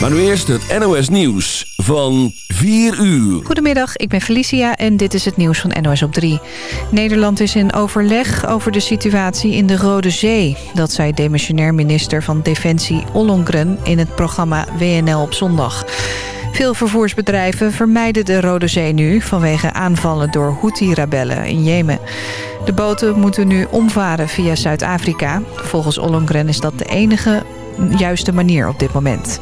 Maar nu eerst het NOS Nieuws van 4 uur. Goedemiddag, ik ben Felicia en dit is het nieuws van NOS op 3. Nederland is in overleg over de situatie in de Rode Zee. Dat zei demissionair minister van Defensie Ollongren in het programma WNL op zondag. Veel vervoersbedrijven vermijden de Rode Zee nu... vanwege aanvallen door Houthi-rebellen in Jemen. De boten moeten nu omvaren via Zuid-Afrika. Volgens Ollongren is dat de enige juiste manier op dit moment.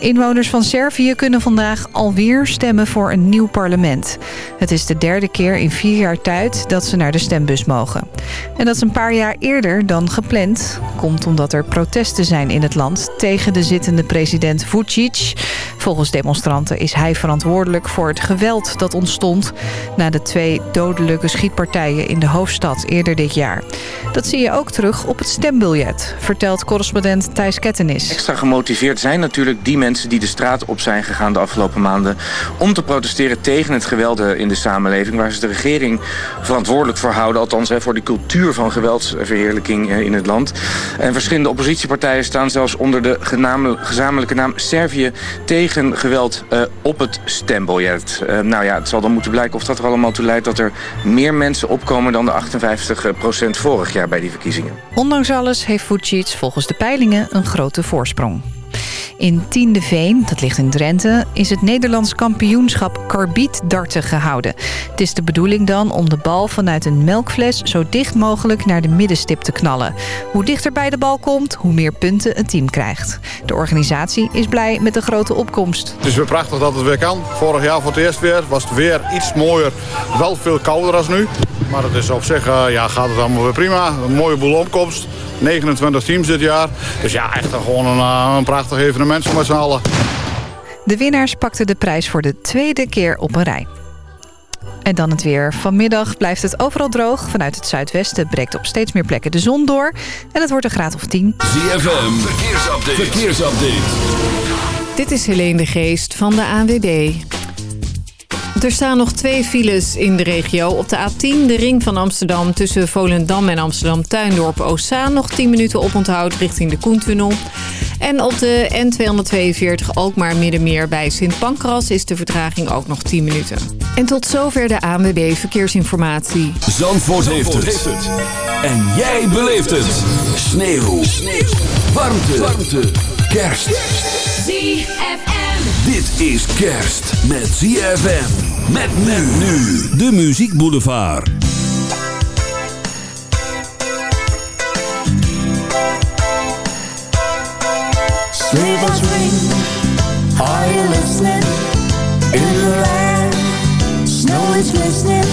Inwoners van Servië kunnen vandaag alweer stemmen voor een nieuw parlement. Het is de derde keer in vier jaar tijd dat ze naar de stembus mogen. En dat is een paar jaar eerder dan gepland. Komt omdat er protesten zijn in het land tegen de zittende president Vucic. Volgens demonstranten is hij verantwoordelijk voor het geweld dat ontstond... na de twee dodelijke schietpartijen in de hoofdstad eerder dit jaar. Dat zie je ook terug op het stembiljet, vertelt correspondent Thijs Kettenis. Extra gemotiveerd zijn natuurlijk die mensen die de straat op zijn gegaan de afgelopen maanden... om te protesteren tegen het geweld in de samenleving... waar ze de regering verantwoordelijk voor houden. Althans voor de cultuur van geweldsverheerlijking in het land. En verschillende oppositiepartijen staan zelfs onder de gezamenlijke naam Servië... tegen geweld uh, op het stembiljet. Nou ja, het zal dan moeten blijken of dat er allemaal toe leidt... dat er meer mensen opkomen dan de 58% vorig jaar bij die verkiezingen. Ondanks alles heeft Vucic volgens de peilingen een grote voorsprong. In Tiendeveen, dat ligt in Drenthe, is het Nederlands kampioenschap karbietdarten gehouden. Het is de bedoeling dan om de bal vanuit een melkfles zo dicht mogelijk naar de middenstip te knallen. Hoe dichter bij de bal komt, hoe meer punten een team krijgt. De organisatie is blij met de grote opkomst. Het is weer prachtig dat het weer kan. Vorig jaar voor het eerst weer was het weer iets mooier. Wel veel kouder als nu. Maar het is op zich uh, ja, gaat het allemaal weer prima. Een mooie boel opkomst. 29 teams dit jaar. Dus ja, echt gewoon een, uh, een prachtig evenement voor met z'n allen. De winnaars pakten de prijs voor de tweede keer op een rij. En dan het weer. Vanmiddag blijft het overal droog. Vanuit het zuidwesten breekt op steeds meer plekken de zon door. En het wordt een graad of 10. ZFM, verkeersupdate. verkeersupdate. Dit is Helene de Geest van de ANWB. Er staan nog twee files in de regio. Op de A10, de ring van Amsterdam tussen Volendam en Amsterdam-Tuindorp-Ossaan... nog 10 minuten oponthoud richting de Koentunnel. En op de N242 Alkmaar Middenmeer bij Sint Pancras... is de vertraging ook nog 10 minuten. En tot zover de ANWB Verkeersinformatie. Zandvoort, heeft, het. En jij beleeft het. Sneeuw. Sneeuw. Warmte. Warmte. Kerst. ZFM. Dit is kerst met ZFM. Met men nu. De Muziek Boulevard. Bells ring, are you listening? In the land, snow is glistening.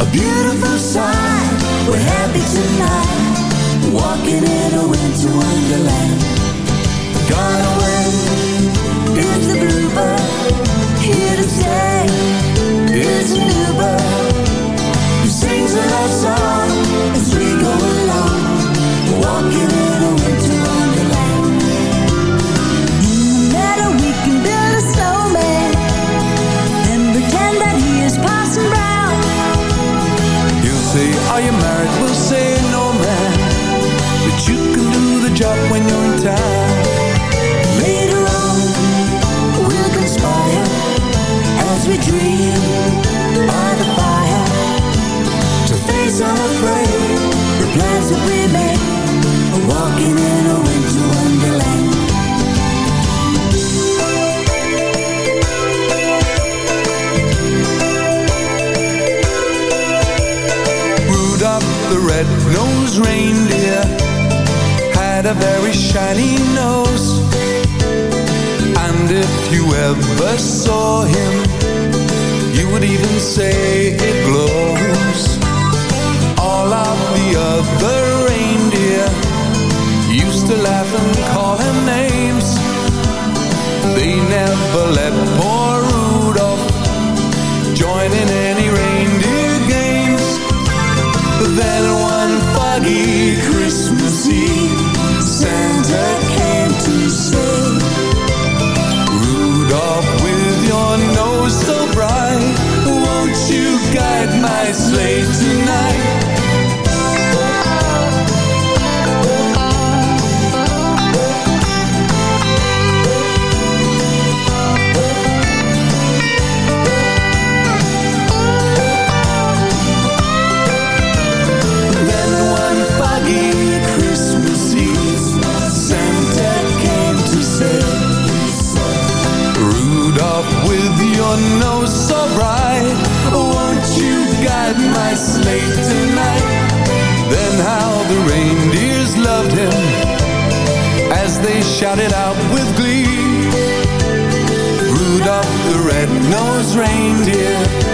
A beautiful sight, we're happy tonight. Walking in a winter wonderland. Job when you're in town ever saw him You would even say it glows. All of the other reindeer Used to laugh and call him names. They never let poor reindeer,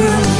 bedroom,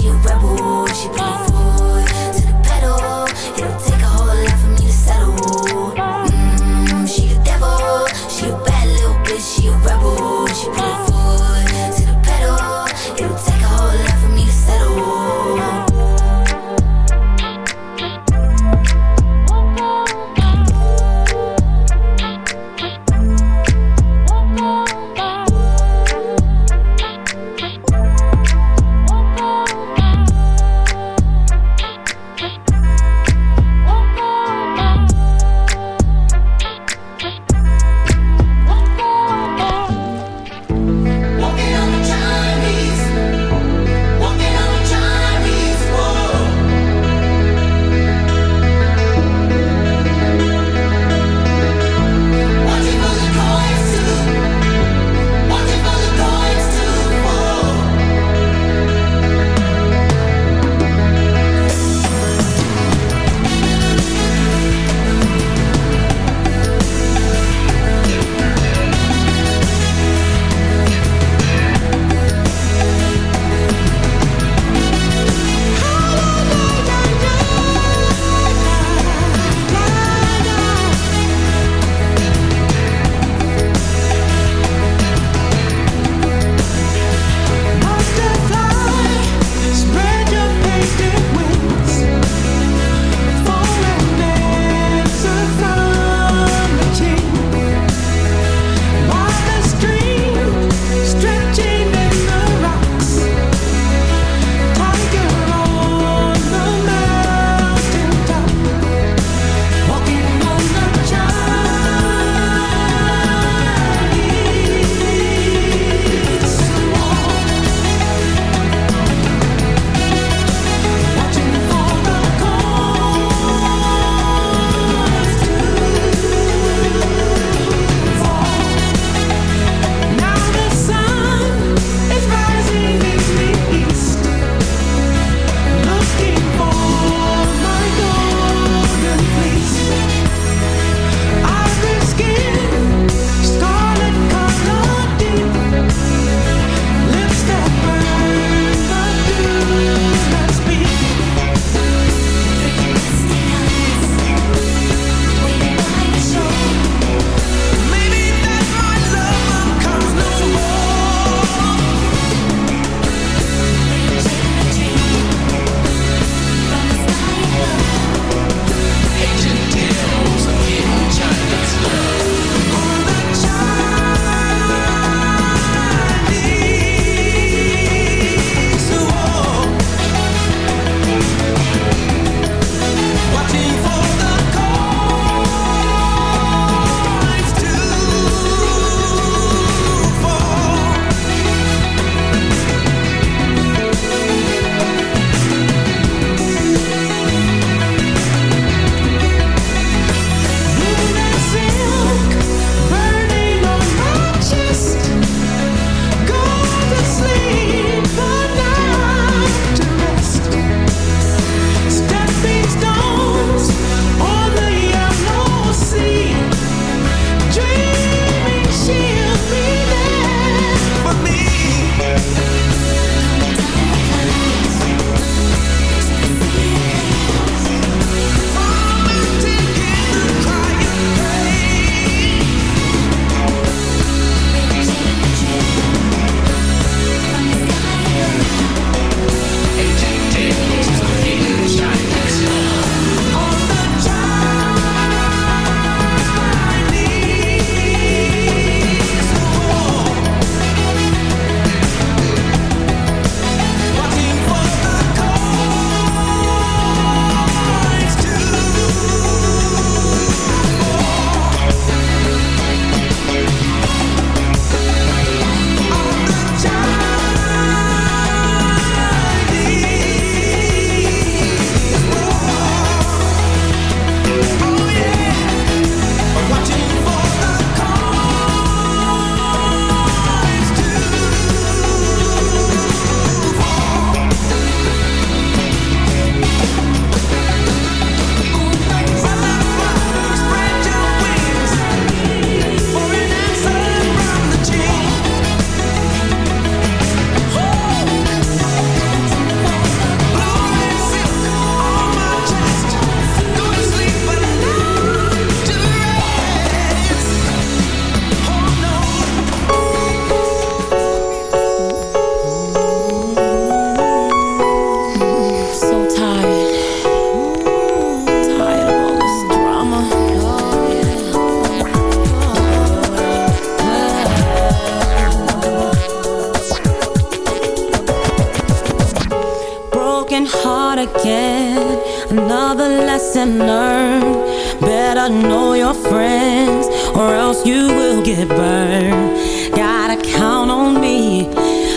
She a rebel. She put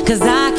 Cause I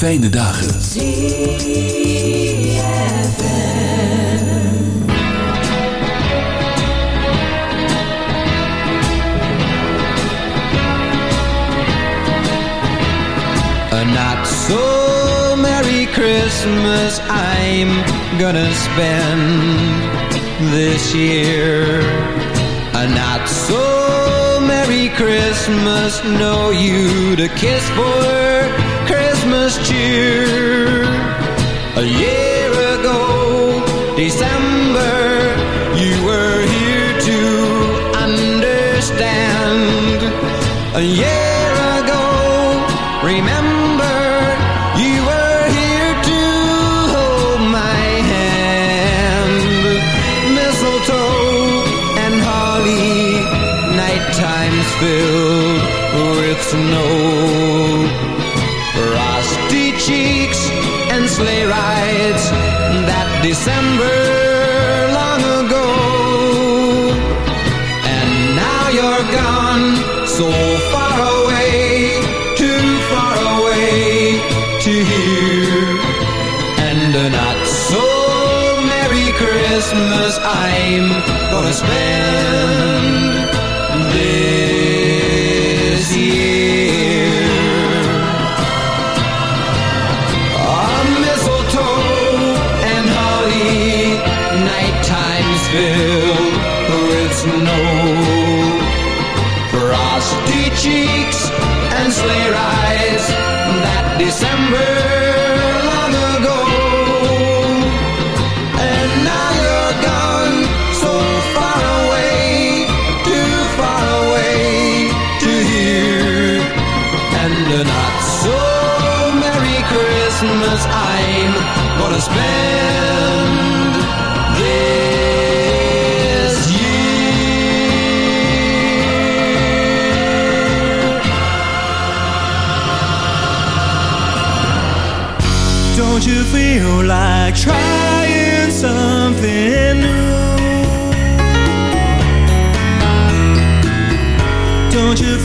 fijne dagen. A not so merry Christmas I'm gonna spend this year. A not so merry Christmas, no you to kiss for Christmas cheer. A year ago, December, you were here to understand. A year ago, remember, you were here to hold my hand. Mistletoe and holly, night times filled with snow. December long ago. And now you're gone So far away Too far away To hear. And a not so Merry Christmas I'm gonna spend. Feel like trying something new? Don't you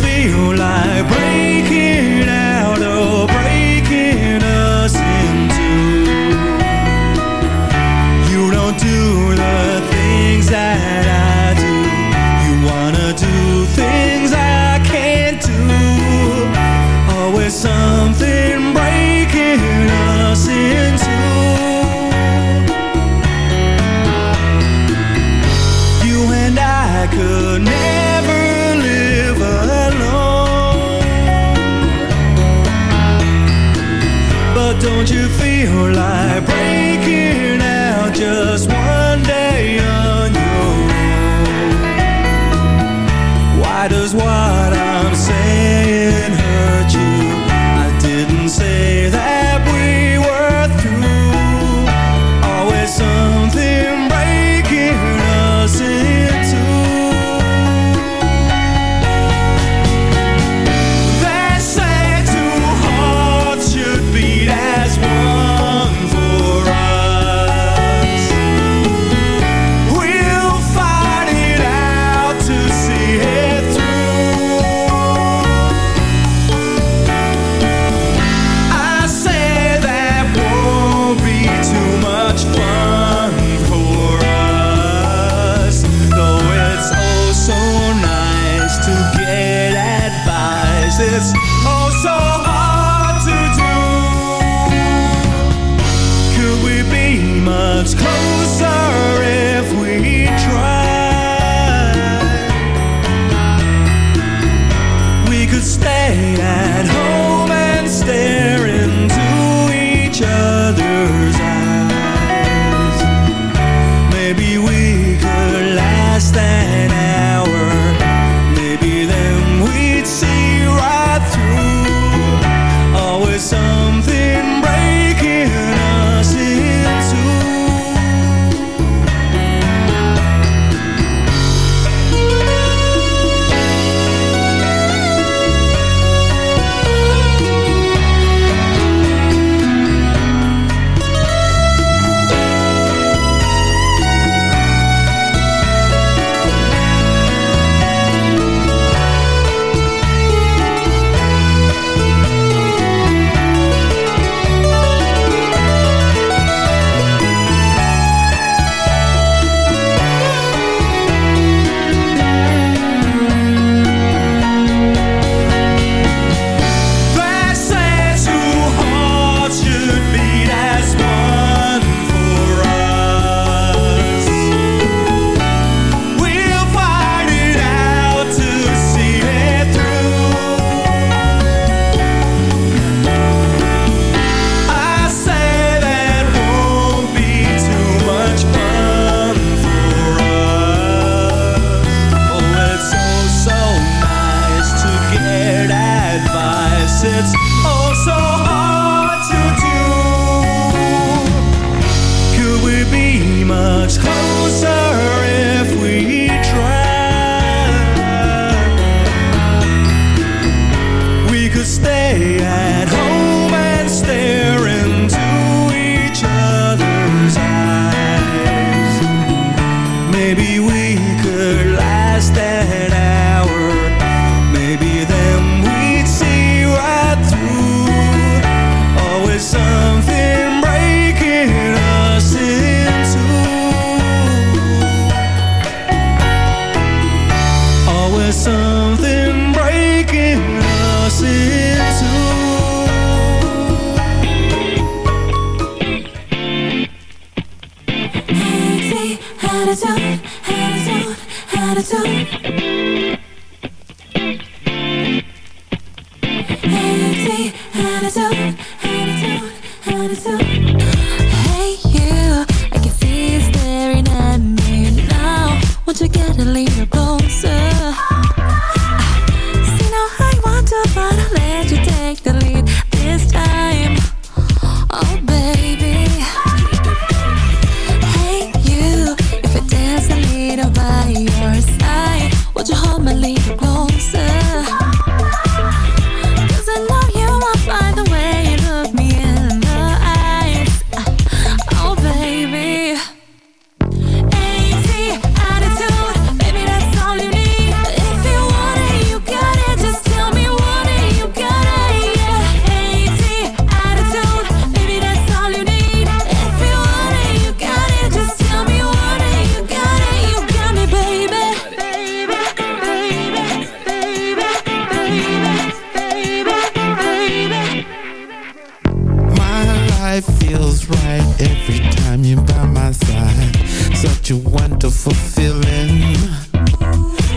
life feels right every time you're by my side. Such a wonderful feeling.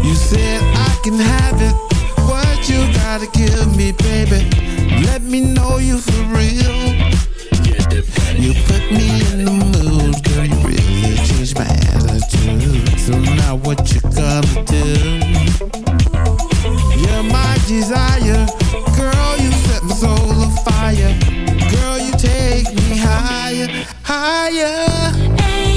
You said I can have it. What you gotta give me, baby? Let me know you for real. You put me in the mood, girl. You really changed my attitude. So now what you gonna do? You're my desire higher.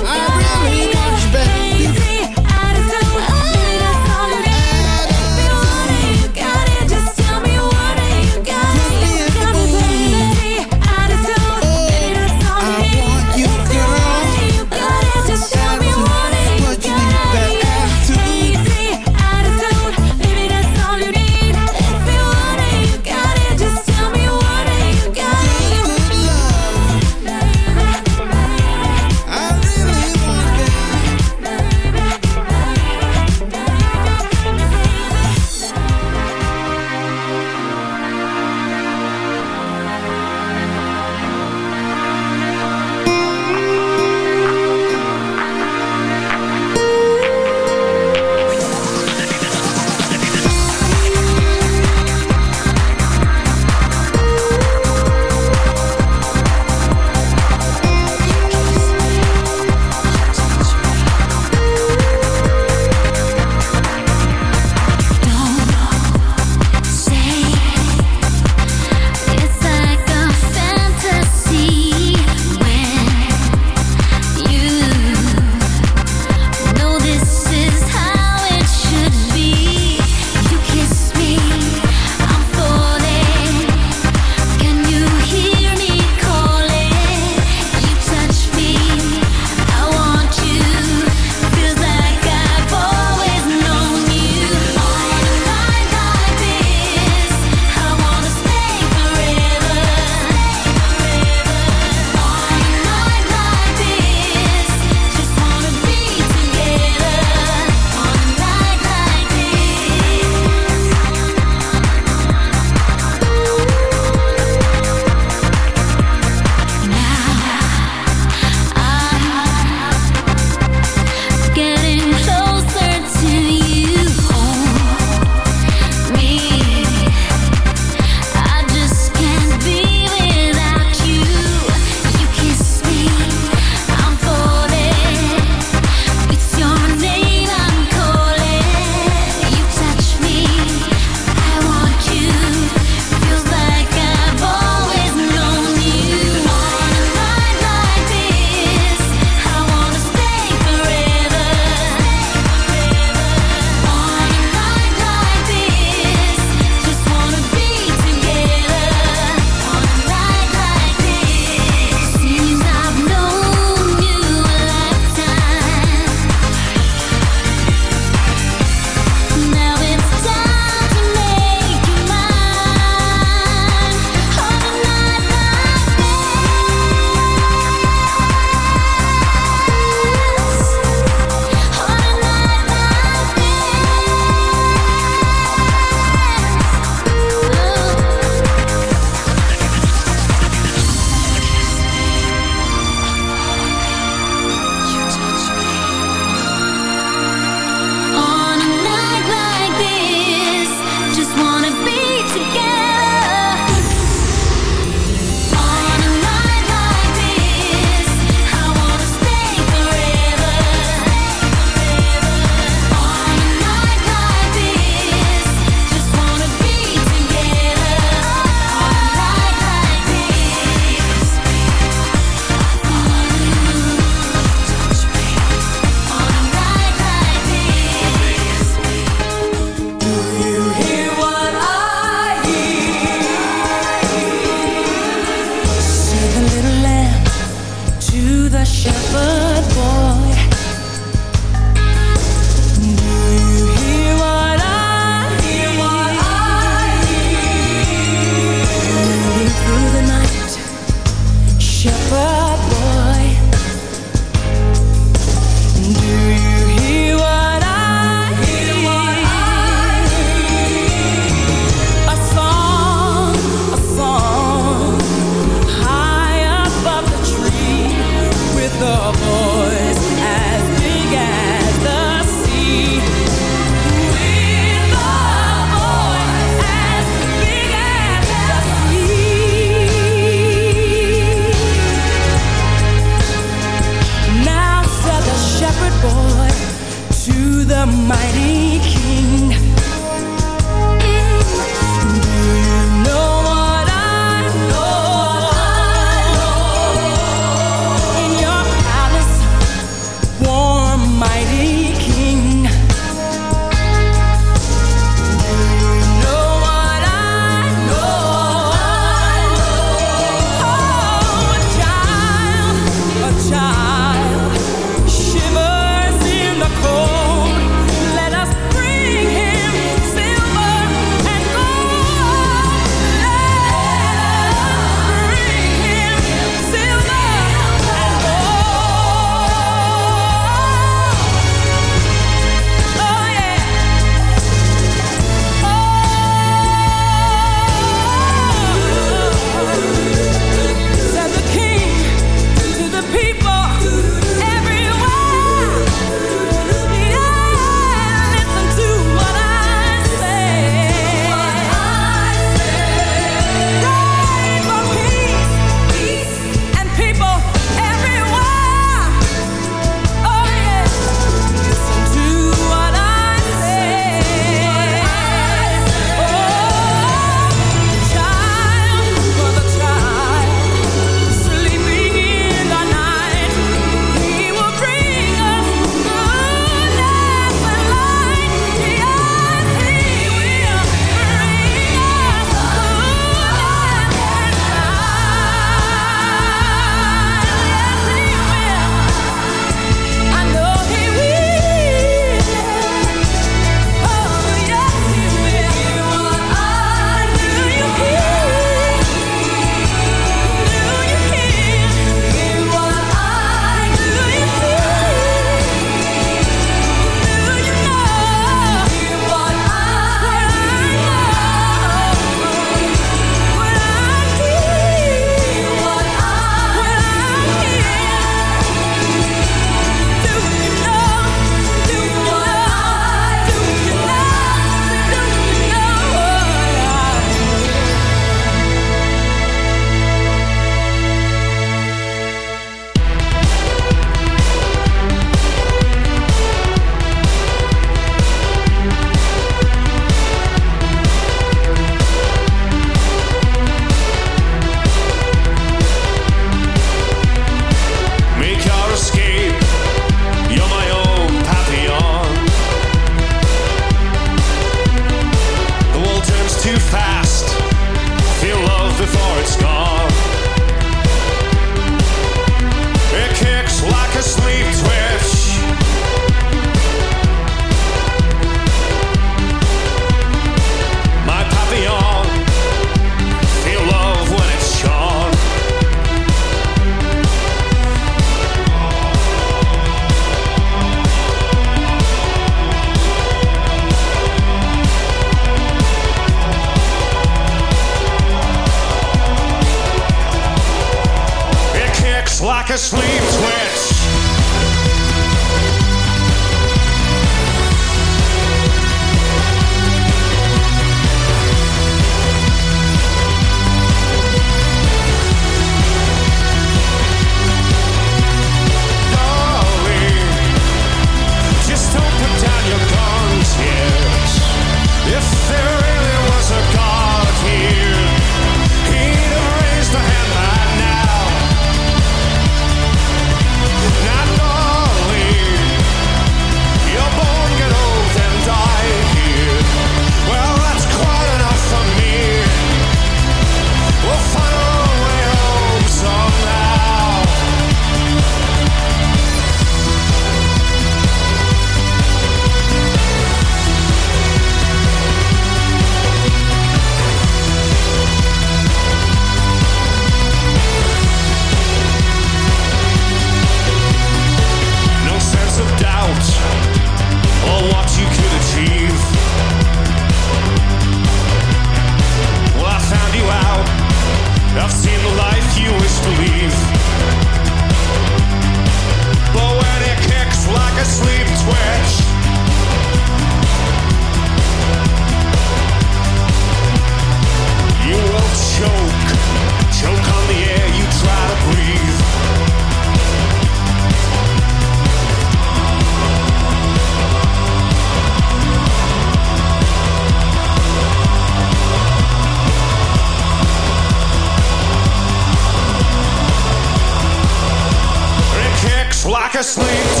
Sleep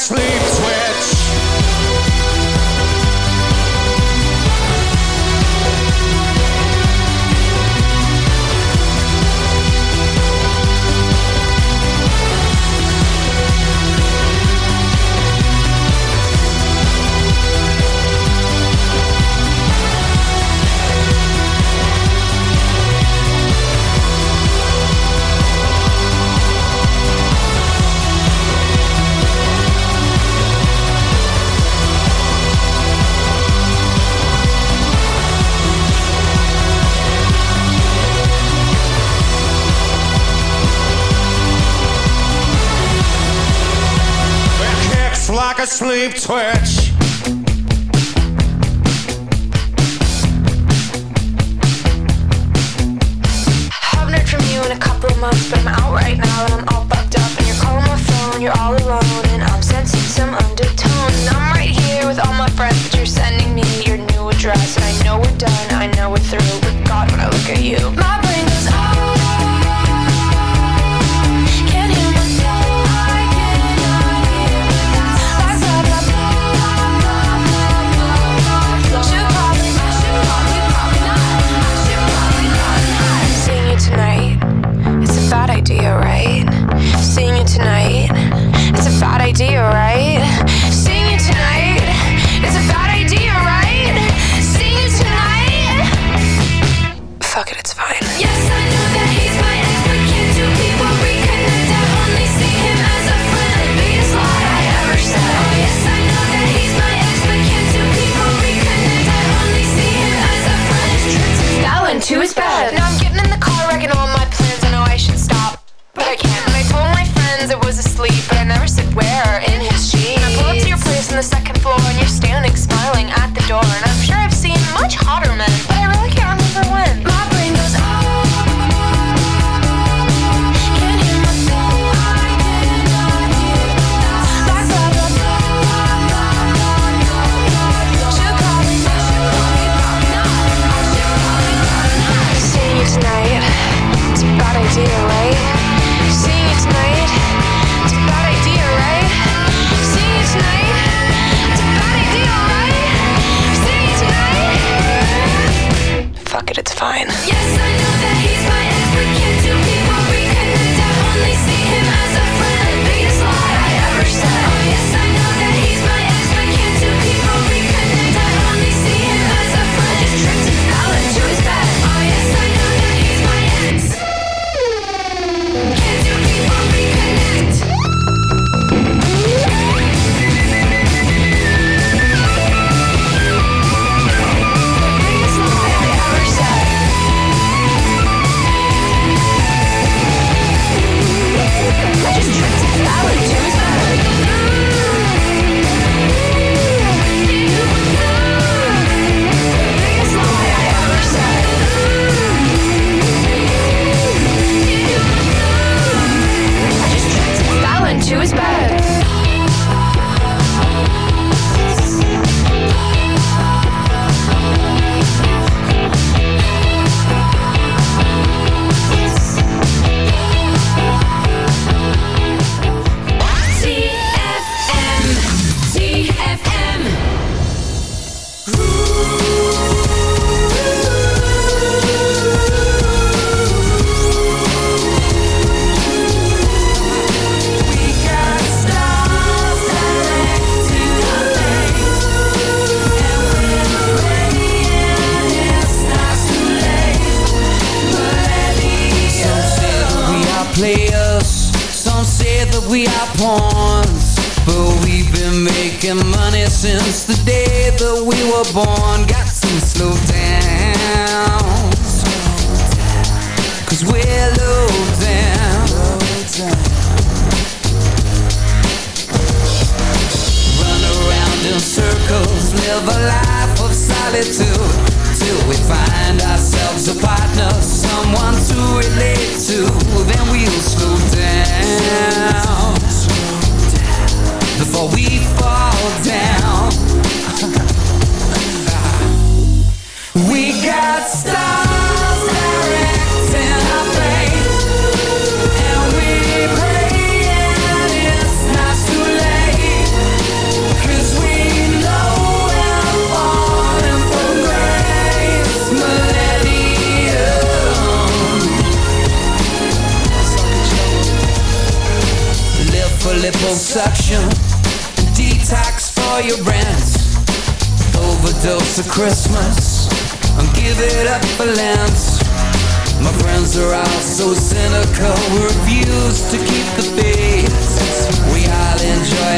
sleep sleep 12.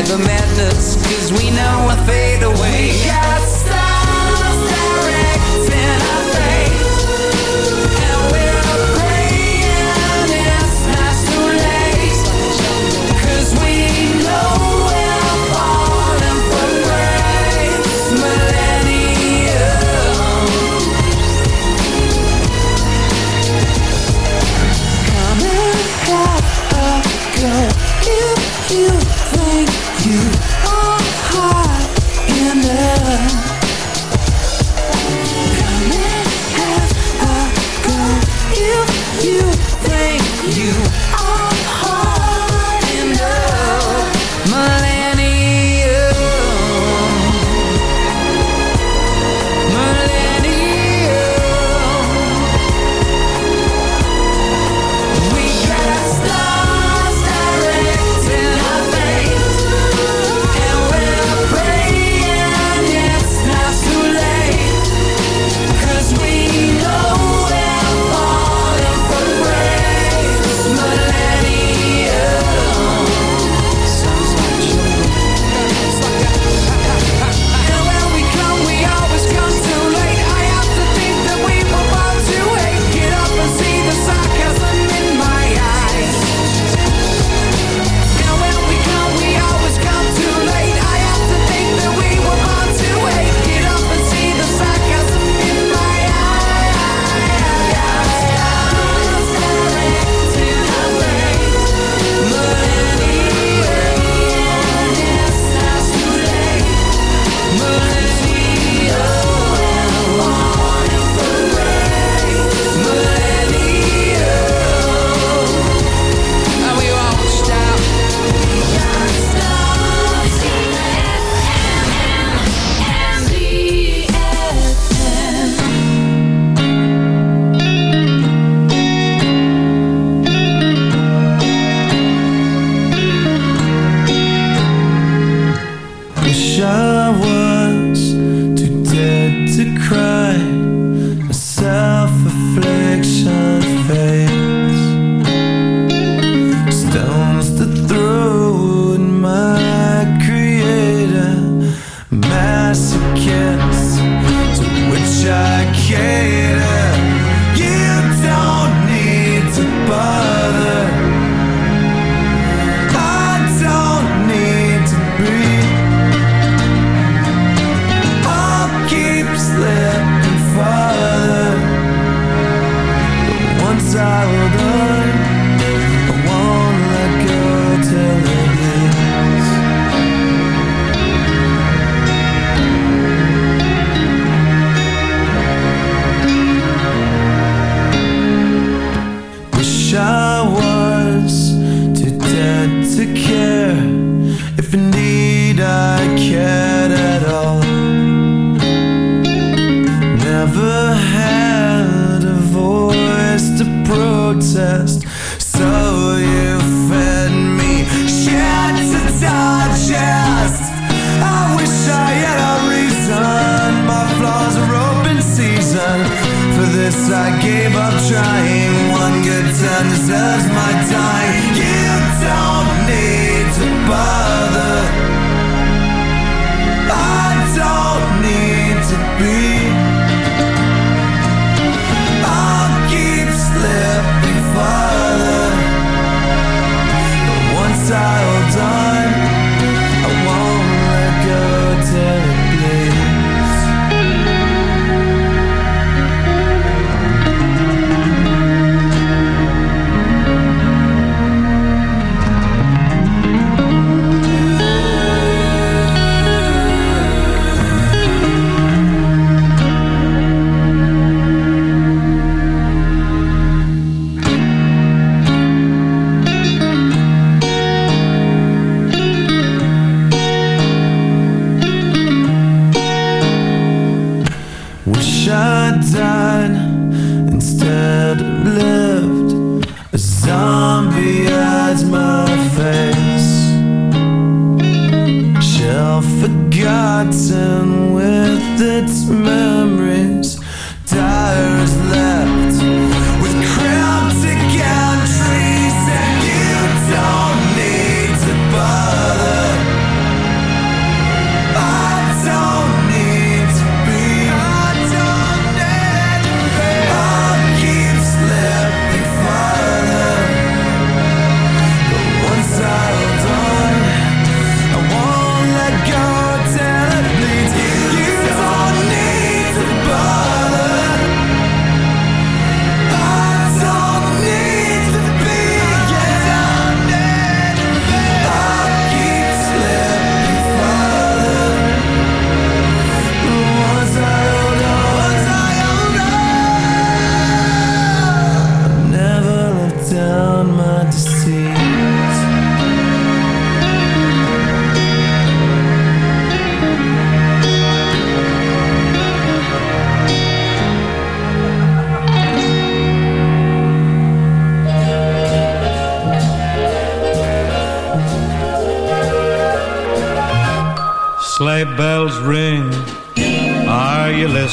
The madness, cause we know we'll fade away.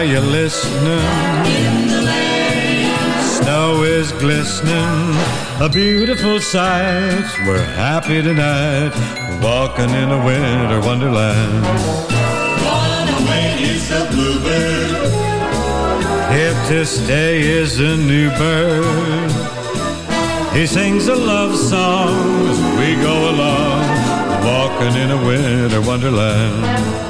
Are you listening? in the lane. Snow is glistening, a beautiful sight. We're happy tonight, walking in a winter wonderland. Gone away is the bluebird. Here to stay is a new bird. He sings a love song as we go along, walking in a winter wonderland.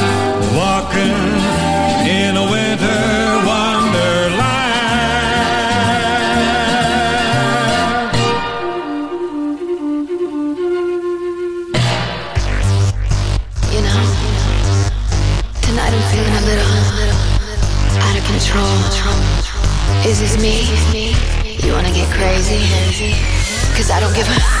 walking in a winter wonderland. You know, tonight I'm feeling a little out of control. Is this me? You wanna get crazy? Cause I don't give a